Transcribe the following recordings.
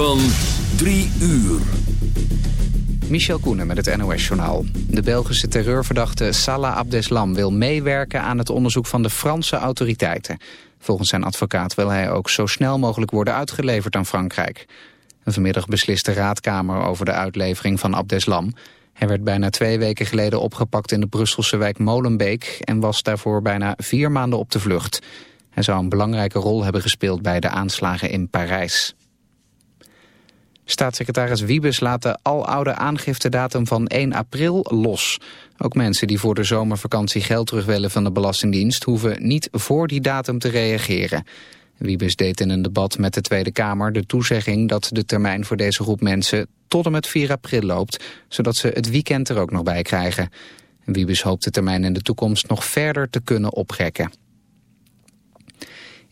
Van 3 uur. Michel Koenen met het NOS-journaal. De Belgische terreurverdachte Salah Abdeslam wil meewerken aan het onderzoek van de Franse autoriteiten. Volgens zijn advocaat wil hij ook zo snel mogelijk worden uitgeleverd aan Frankrijk. Vanmiddag beslist de raadkamer over de uitlevering van Abdeslam. Hij werd bijna twee weken geleden opgepakt in de Brusselse wijk Molenbeek... en was daarvoor bijna vier maanden op de vlucht. Hij zou een belangrijke rol hebben gespeeld bij de aanslagen in Parijs. Staatssecretaris Wiebes laat de aloude aangiftedatum van 1 april los. Ook mensen die voor de zomervakantie geld terug willen van de Belastingdienst... hoeven niet voor die datum te reageren. Wiebes deed in een debat met de Tweede Kamer de toezegging... dat de termijn voor deze groep mensen tot en met 4 april loopt... zodat ze het weekend er ook nog bij krijgen. Wiebes hoopt de termijn in de toekomst nog verder te kunnen opgekken.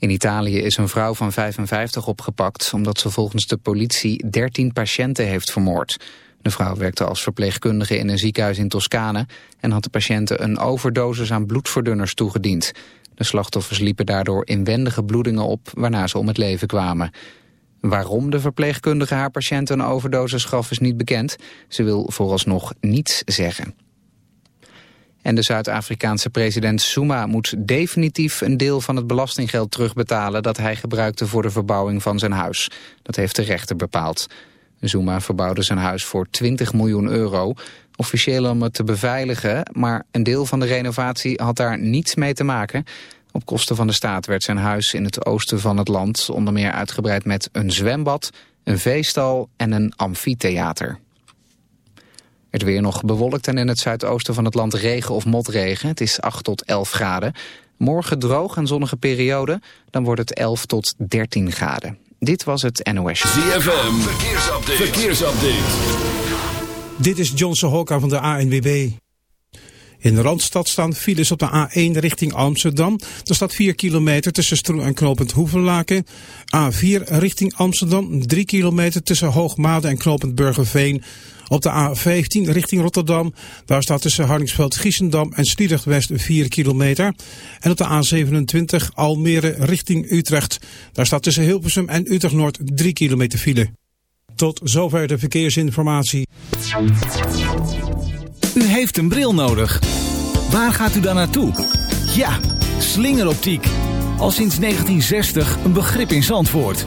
In Italië is een vrouw van 55 opgepakt omdat ze volgens de politie 13 patiënten heeft vermoord. De vrouw werkte als verpleegkundige in een ziekenhuis in Toscane en had de patiënten een overdosis aan bloedverdunners toegediend. De slachtoffers liepen daardoor inwendige bloedingen op waarna ze om het leven kwamen. Waarom de verpleegkundige haar patiënten een overdosis gaf is niet bekend. Ze wil vooralsnog niets zeggen. En de Zuid-Afrikaanse president Zuma moet definitief een deel van het belastinggeld terugbetalen dat hij gebruikte voor de verbouwing van zijn huis. Dat heeft de rechter bepaald. Zuma verbouwde zijn huis voor 20 miljoen euro, officieel om het te beveiligen, maar een deel van de renovatie had daar niets mee te maken. Op kosten van de staat werd zijn huis in het oosten van het land onder meer uitgebreid met een zwembad, een veestal en een amfitheater. Het weer nog bewolkt en in het zuidoosten van het land regen of motregen. Het is 8 tot 11 graden. Morgen droog en zonnige periode. Dan wordt het 11 tot 13 graden. Dit was het NOS. ZFM, verkeersupdate. verkeersupdate. Dit is John Sohoka van de ANWB. In de Randstad staan files op de A1 richting Amsterdam. Er staat 4 kilometer tussen Stroen en Knopend Hoevenlaken. A4 richting Amsterdam, 3 kilometer tussen Hoogmade en Knopend Burgerveen. Op de A15 richting Rotterdam, daar staat tussen Harningsveld, Giessendam en Sliedrecht West 4 kilometer. En op de A27 Almere richting Utrecht, daar staat tussen Hilversum en Utrecht Noord 3 kilometer file. Tot zover de verkeersinformatie. U heeft een bril nodig. Waar gaat u dan naartoe? Ja, slingeroptiek. Al sinds 1960 een begrip in Zandvoort.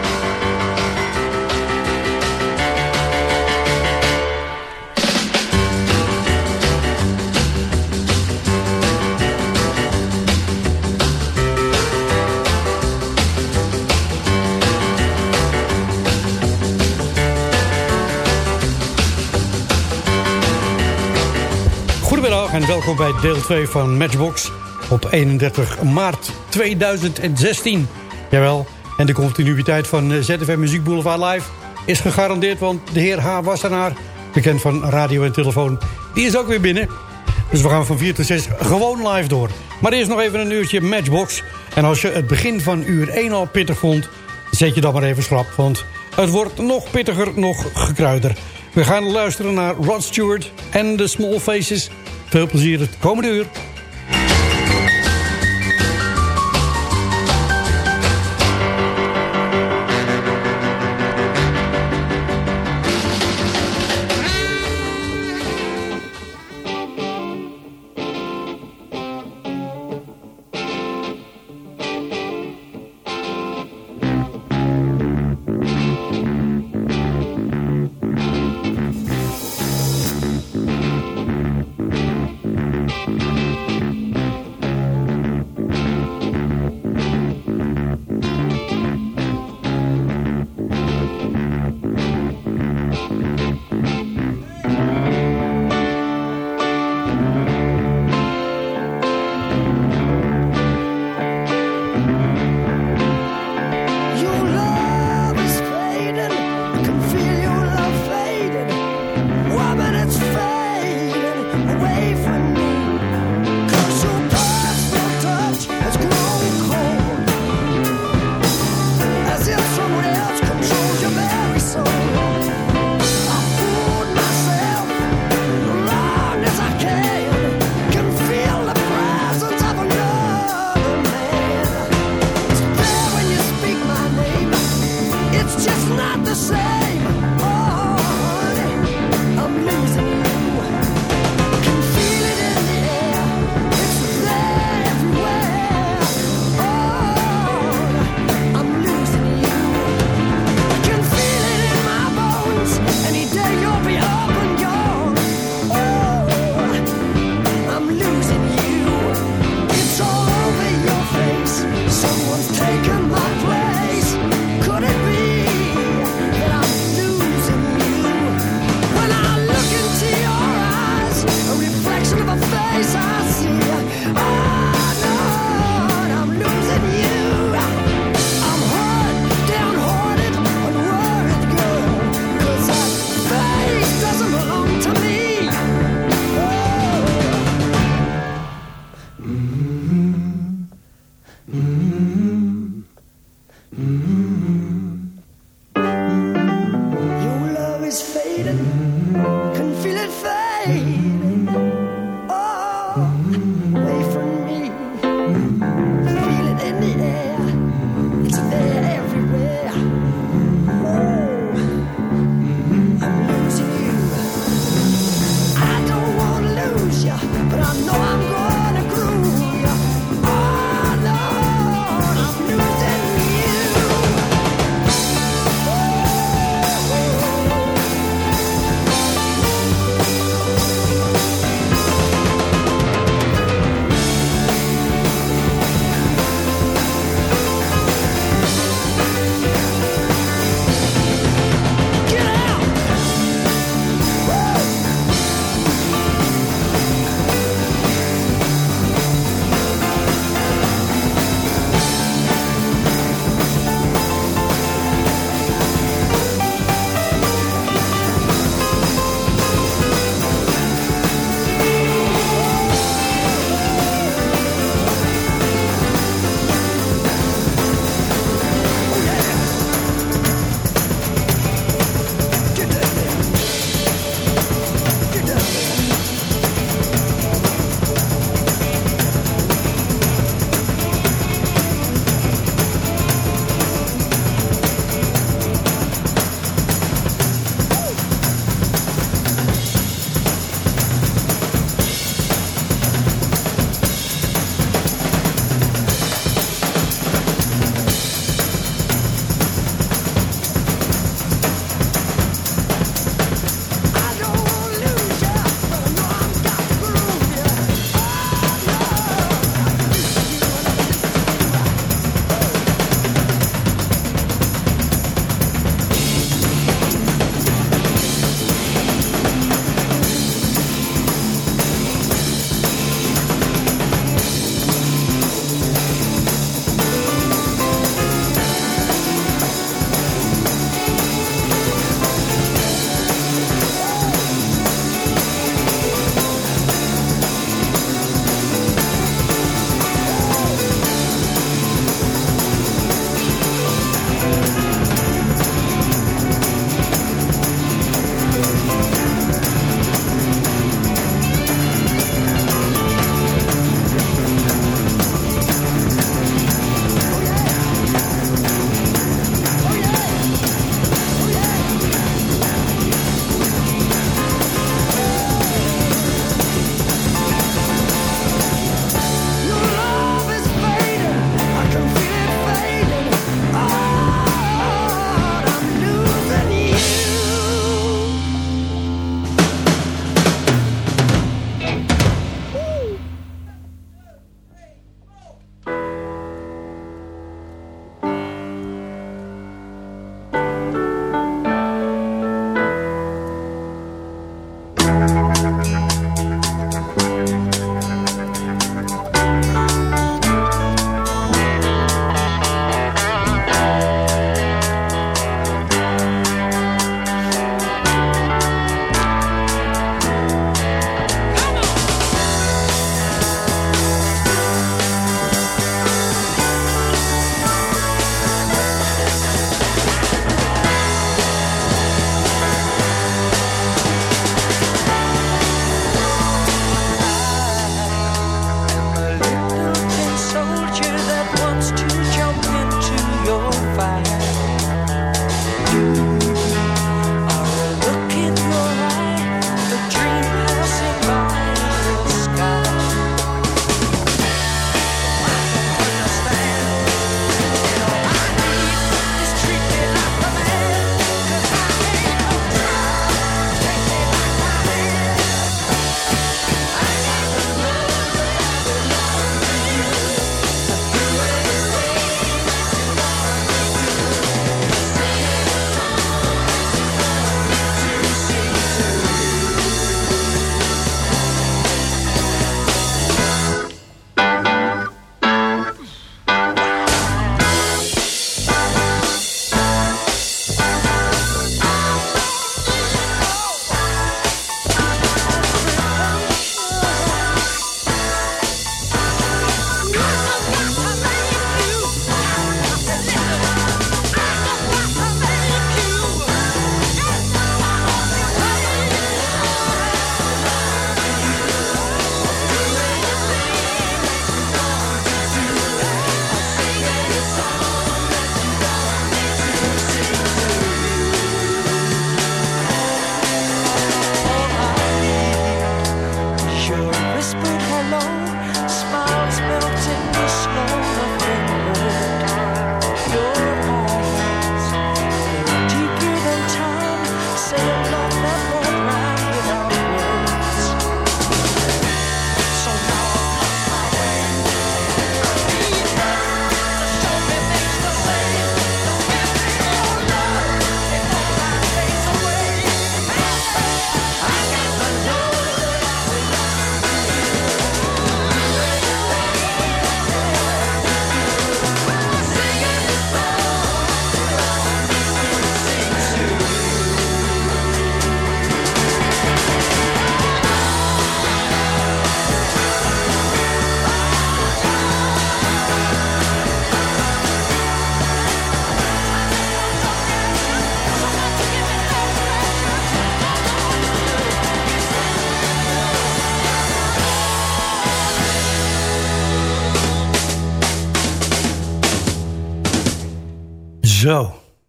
en welkom bij deel 2 van Matchbox op 31 maart 2016. Jawel, en de continuïteit van eh, ZFM Muziek Boulevard Live is gegarandeerd... want de heer H. Wassenaar, bekend van radio en telefoon, die is ook weer binnen. Dus we gaan van 4 tot 6 gewoon live door. Maar eerst nog even een uurtje Matchbox. En als je het begin van uur 1 al pittig vond, zet je dan maar even schrap. Want Het wordt nog pittiger, nog gekruider. We gaan luisteren naar Rod Stewart en de Small Faces. Veel plezier het komende uur.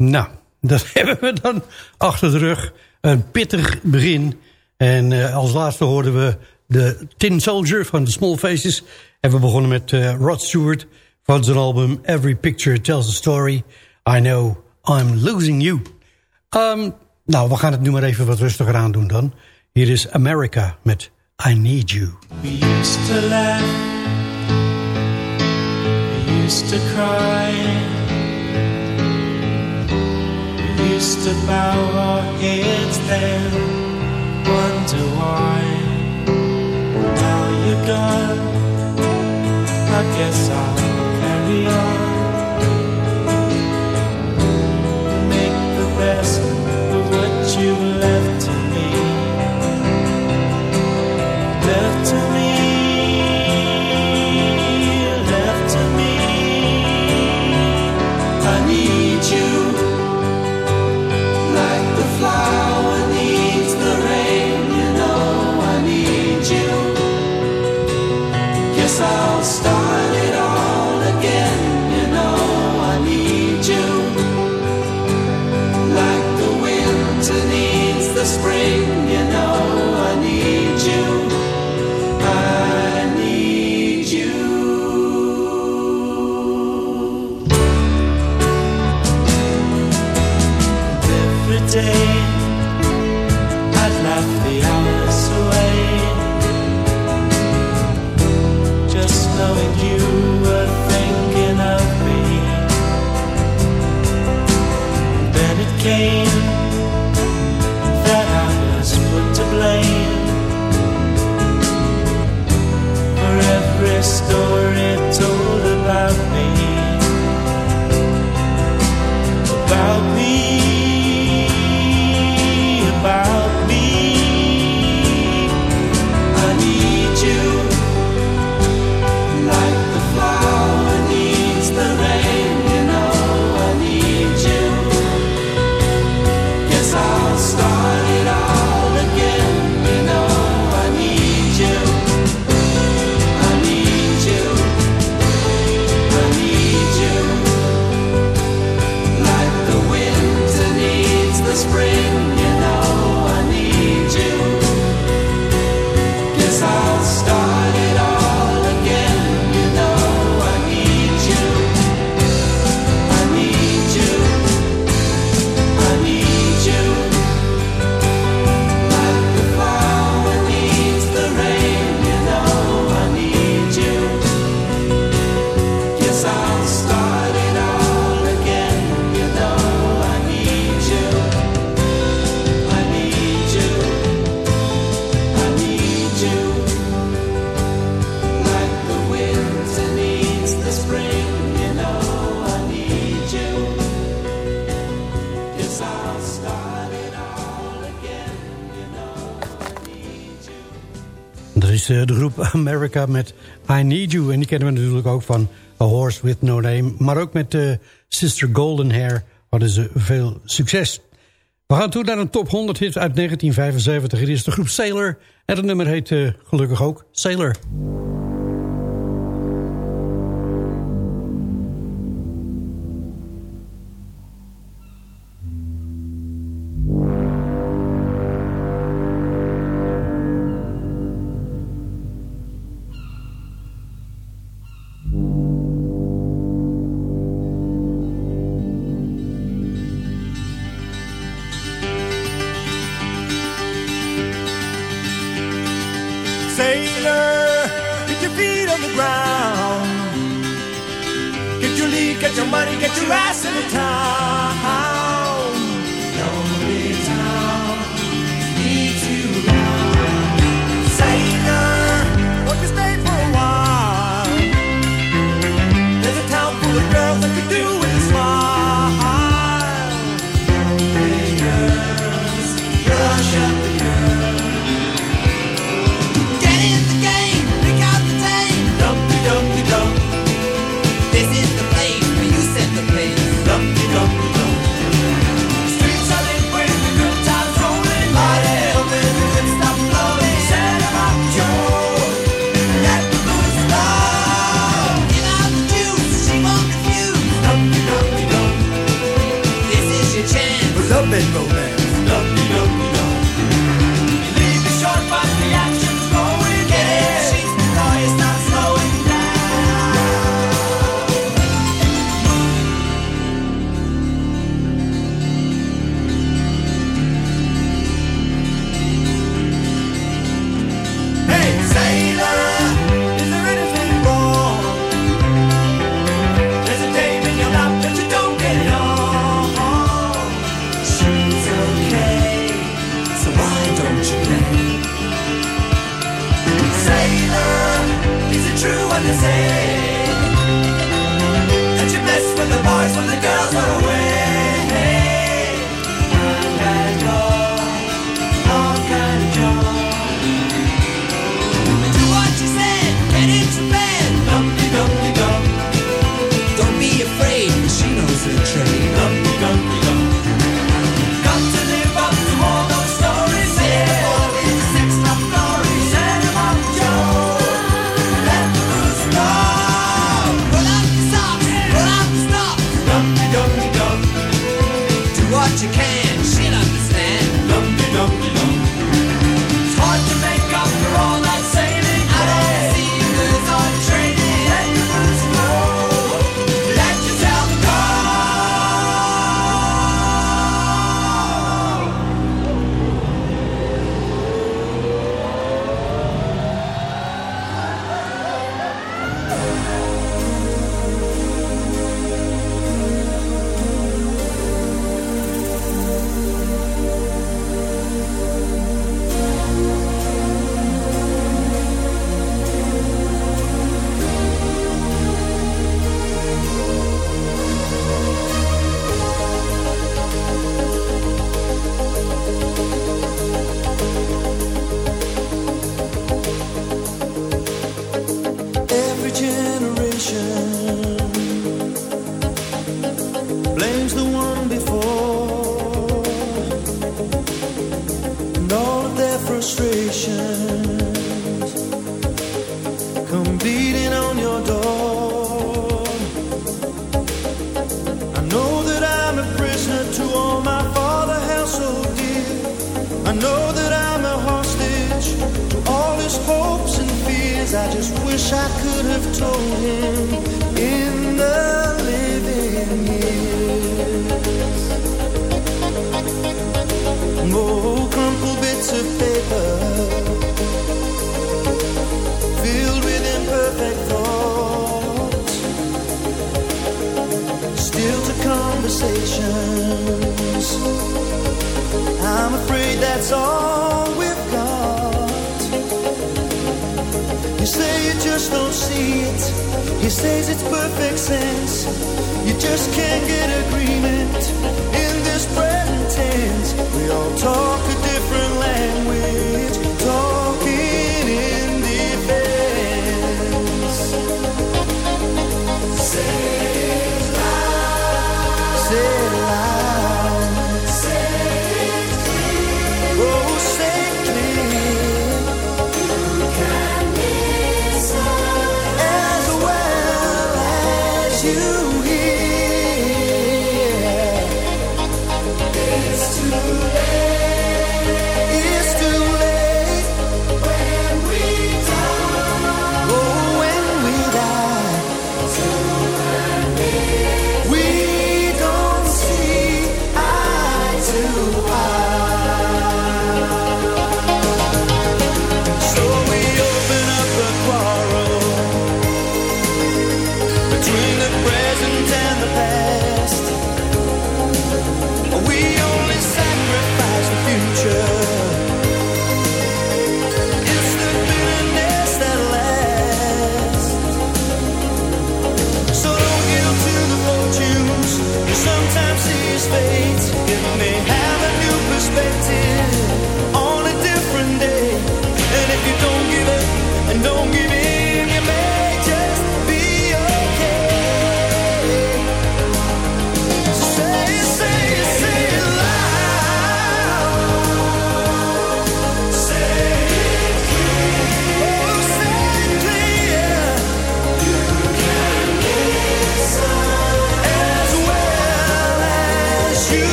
Nou, dat hebben we dan achter de rug. Een pittig begin. En uh, als laatste hoorden we de Tin Soldier van The Small Faces. En we begonnen met uh, Rod Stewart van zijn album Every Picture Tells a Story. I Know I'm Losing You. Um, nou, we gaan het nu maar even wat rustiger aan doen dan. Hier is America met I Need You. We used to laugh. We used to cry. Used to bow our heads then. Wonder why. Now you're gone. I guess I'll carry on. Make the best of what you've left eh, America met I Need You. En die kennen we natuurlijk ook van A Horse With No Name. Maar ook met uh, Sister Golden Hair hadden ze veel succes. We gaan toe naar een top 100 hit uit 1975. Hier is de groep Sailor. En het nummer heet eh, gelukkig ook. Sailor,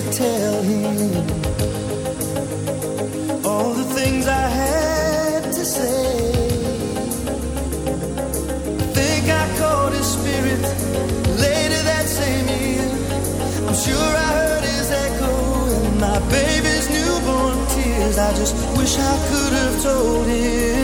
tell him all the things I had to say. Think I caught his spirit later that same year. I'm sure I heard his echo in my baby's newborn tears. I just wish I could have told him.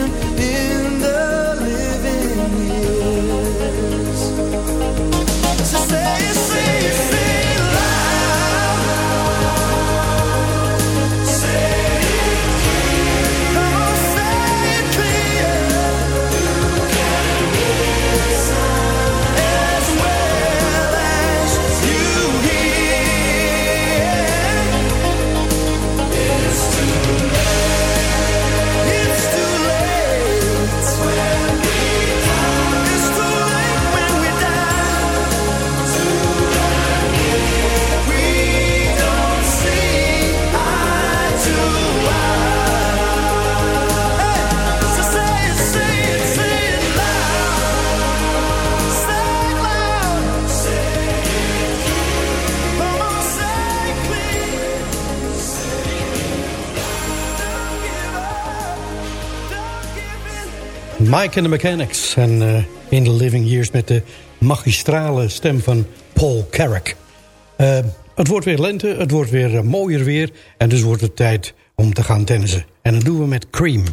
Mike and the Mechanics. En eh, In the Living Years met de magistrale stem van Paul Carrack. Eh, het wordt weer lente, het wordt weer eh, mooier weer. En dus wordt het tijd om te gaan tennissen. En dat doen we met Cream.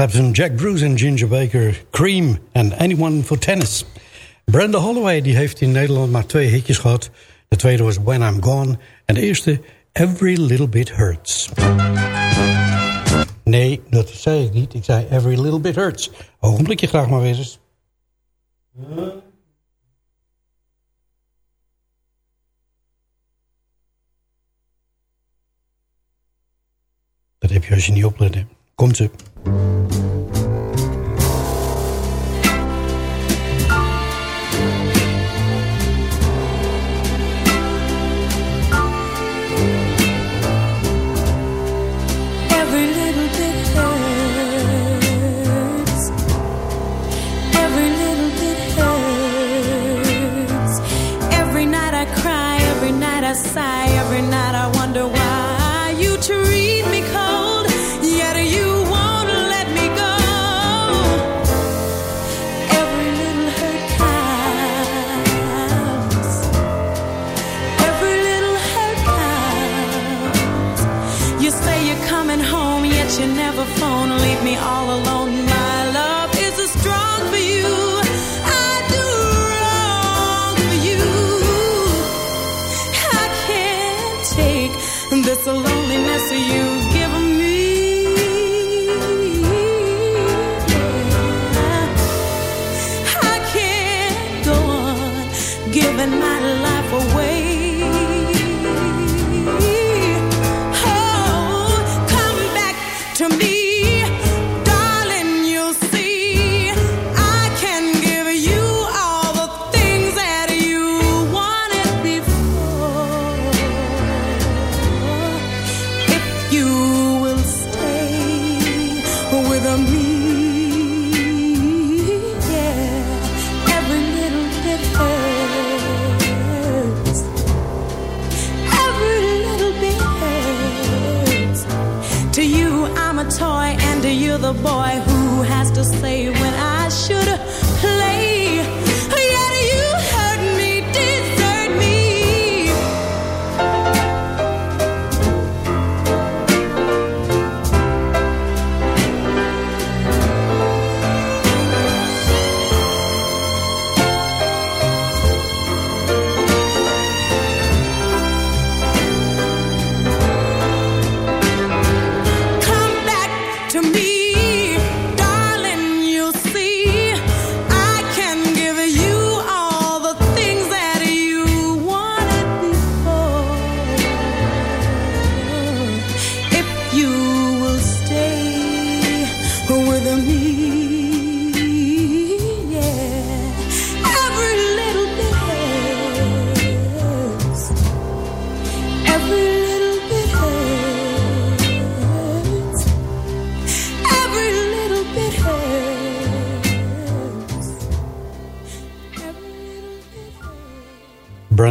Clapton, Jack Bruce en Ginger Baker, Cream en Anyone for Tennis. Brenda Holloway die heeft in Nederland maar twee hitjes gehad. De tweede was When I'm Gone en de eerste Every Little Bit Hurts. Nee, dat zei ik niet. Ik zei Every Little Bit Hurts. Ogenblikje graag maar weer eens. Dat heb je als je niet oplet, Como ze.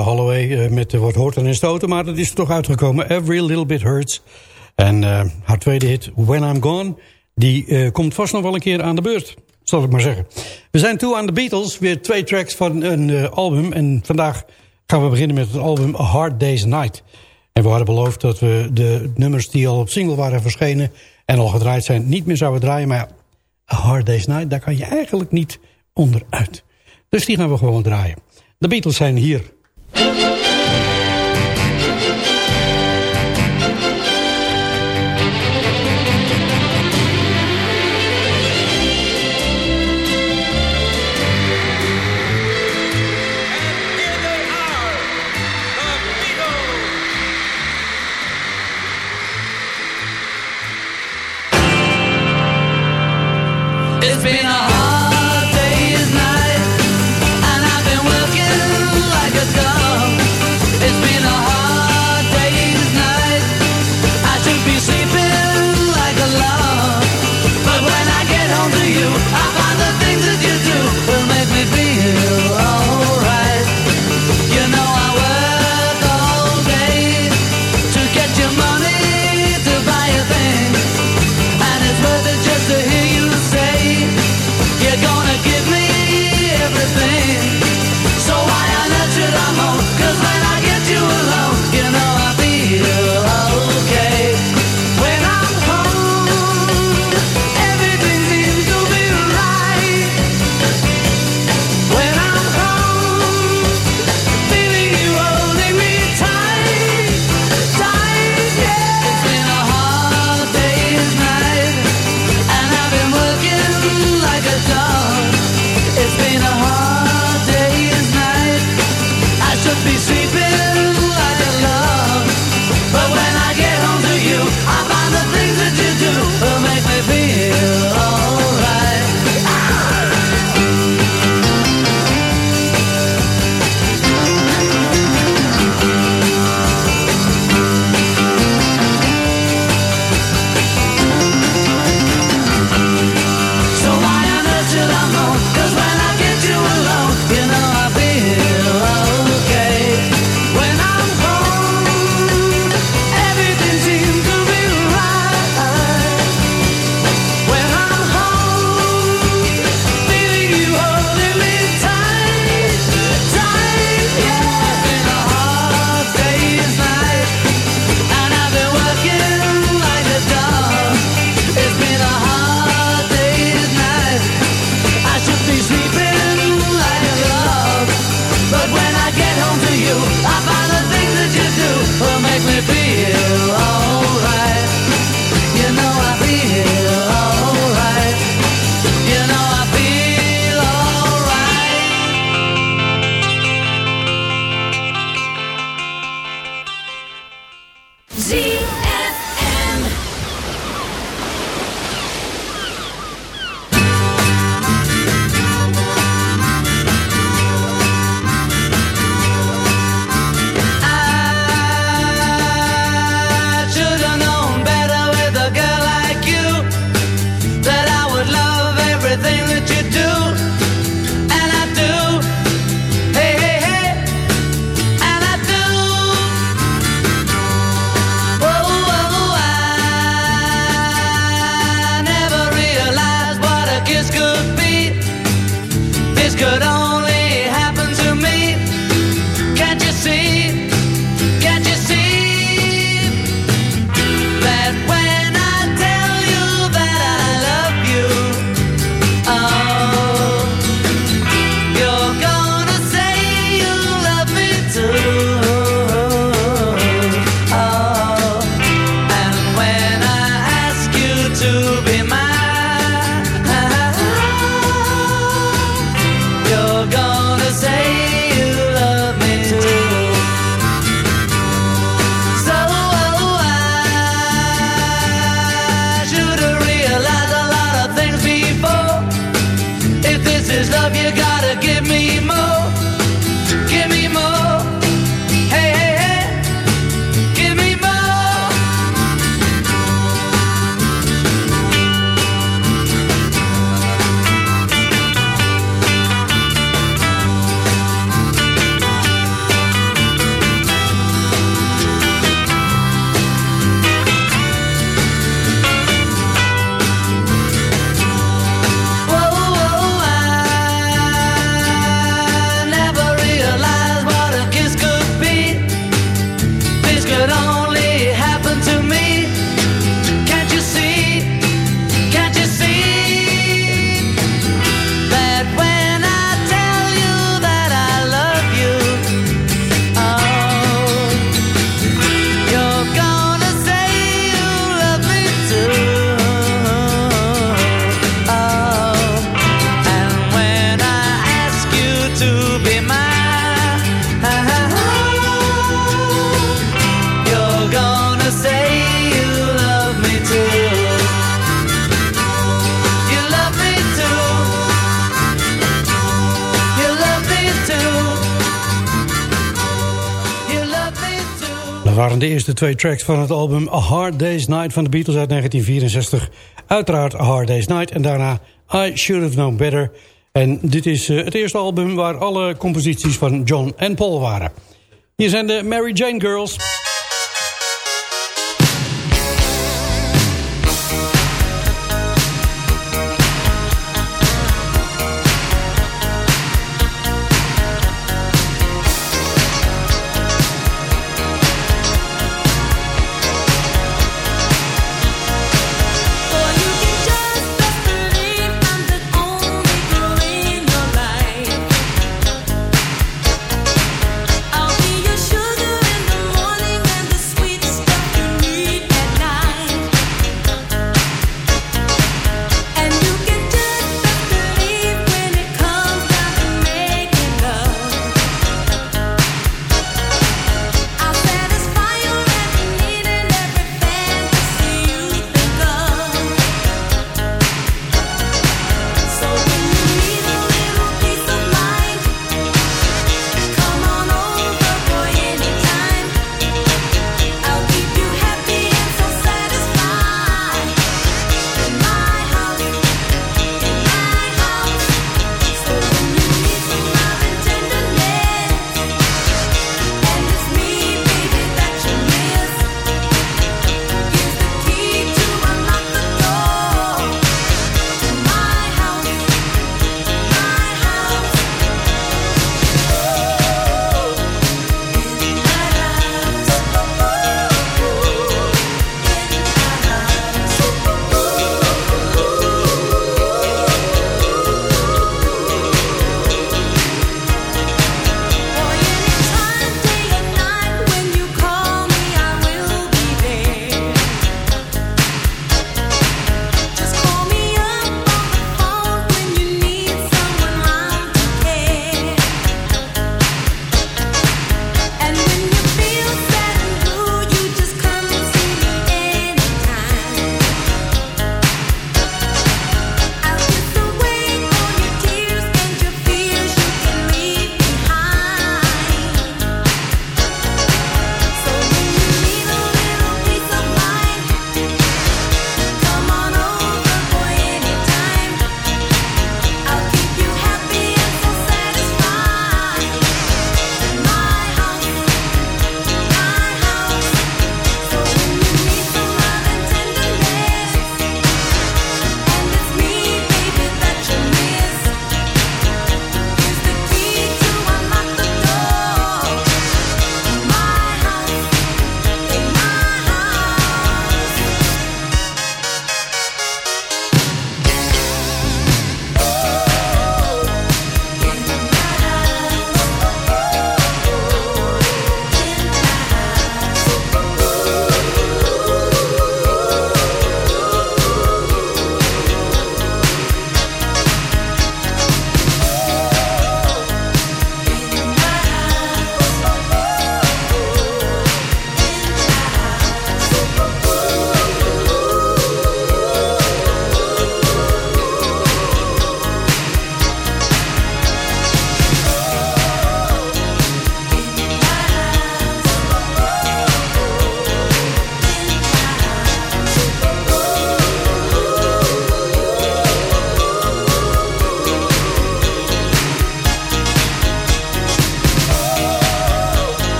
Brenda Holloway eh, met wat hoorten en stoten, maar dat is er toch uitgekomen. Every Little Bit Hurts. En eh, haar tweede hit, When I'm Gone, die eh, komt vast nog wel een keer aan de beurt. Zal ik maar zeggen. We zijn toe aan de Beatles, weer twee tracks van een album. En vandaag gaan we beginnen met het album A Hard Day's Night. En we hadden beloofd dat we de nummers die al op single waren verschenen... en al gedraaid zijn, niet meer zouden draaien. Maar ja, A Hard Day's Night, daar kan je eigenlijk niet onderuit. Dus die gaan we gewoon draaien. De Beatles zijn hier. Thank you. Eerste twee tracks van het album A Hard Day's Night van de Beatles uit 1964. Uiteraard A Hard Day's Night en daarna I Should Have Known Better. En dit is eh, het eerste album waar alle composities van John en Paul waren. Hier zijn de Mary Jane Girls...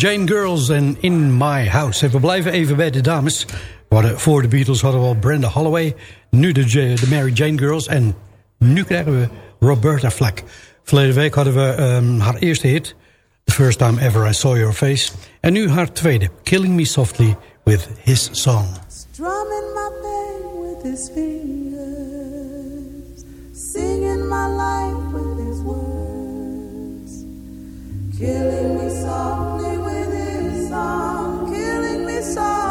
Jane Girls en In My House. we blijven even bij de dames. Voor de Beatles hadden we al Brenda Holloway. Nu de, de Mary Jane Girls. En nu krijgen we Roberta Flack. Verleden week hadden we um, haar eerste hit. The First Time Ever I Saw Your Face. En nu haar tweede. Killing Me Softly with His Song. Strumming my pain with his fingers. Singing my life with his words. Killing me softly. Killing me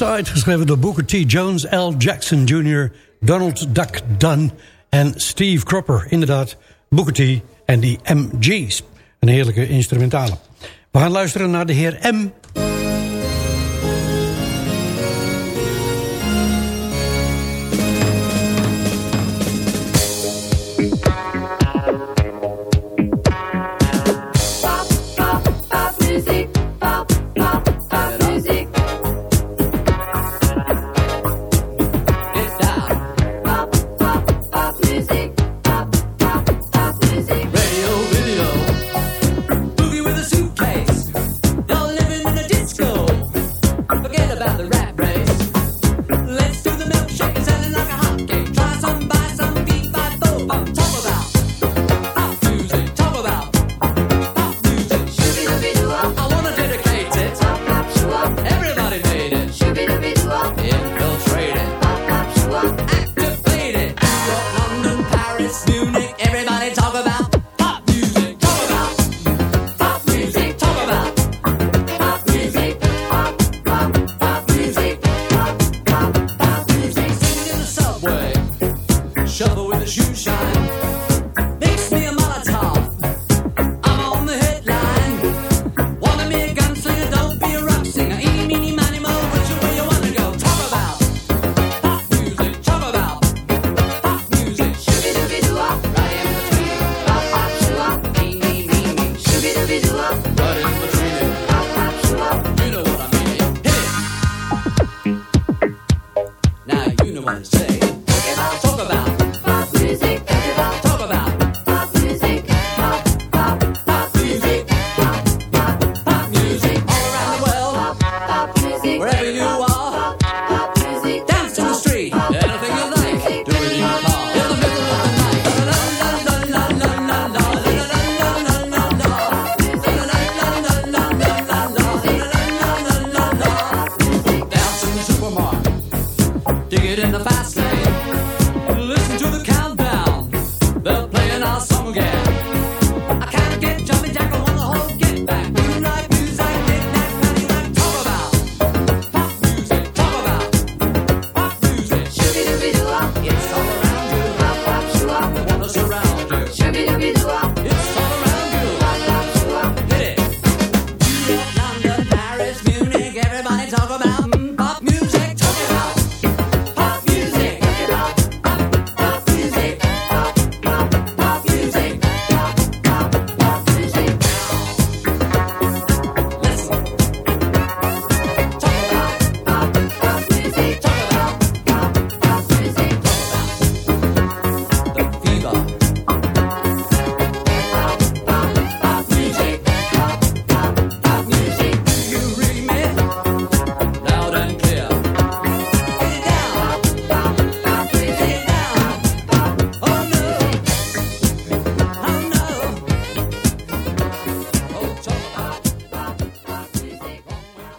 Geschreven door Booker T. Jones, L. Jackson Jr., Donald Duck Dunn en Steve Cropper. Inderdaad, Booker T. en die MG's. Een heerlijke instrumentale. We gaan luisteren naar de heer M.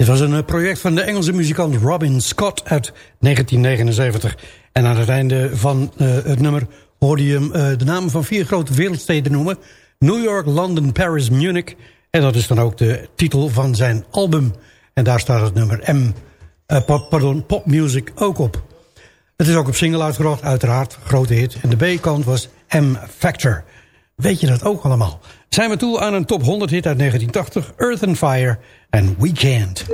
Dit was een project van de Engelse muzikant Robin Scott uit 1979. En aan het einde van uh, het nummer hoorde je hem uh, de namen van vier grote wereldsteden noemen. New York, London, Paris, Munich. En dat is dan ook de titel van zijn album. En daar staat het nummer M, pop, pardon, Pop Music ook op. Het is ook op single uitgebracht, uiteraard, grote hit. En de B-kant was M Factor. Weet je dat ook allemaal? Zijn we toe aan een top 100 hit uit 1980, Earth and Fire en Weekend.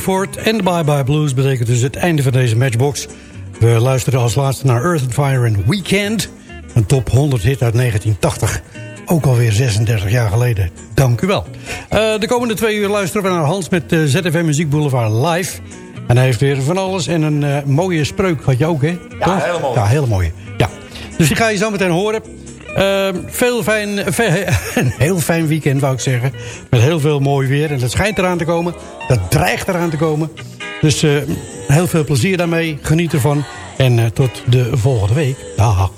Ford en de Bye Bye Blues betekent dus het einde van deze matchbox. We luisteren als laatste naar Earth and Fire and Weekend. Een top 100 hit uit 1980. Ook alweer 36 jaar geleden. Dank u wel. Uh, de komende twee uur luisteren we naar Hans met uh, ZFM Muziek Boulevard live. En hij heeft weer van alles en een uh, mooie spreuk. Had je ook, hè? Ja, hele mooie. Ja, hele mooie. Ja. Dus die ga je zo meteen horen. Uh, veel fijn, een heel fijn weekend, wou ik zeggen. Met heel veel mooi weer. En dat schijnt eraan te komen. Dat dreigt eraan te komen. Dus uh, heel veel plezier daarmee. Geniet ervan. En uh, tot de volgende week. Dag.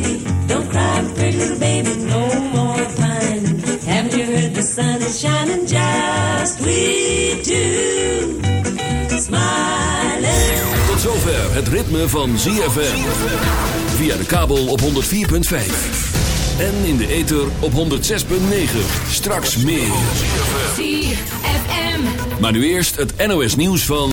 Baby. Don't cry, pretty little baby, no more pining. Haven't you heard the sun is shining just we two smiling. Tot zover het ritme van ZFM. Via de kabel op 104.5. En in de ether op 106.9. Straks meer. ZFM. Maar nu eerst het NOS nieuws van...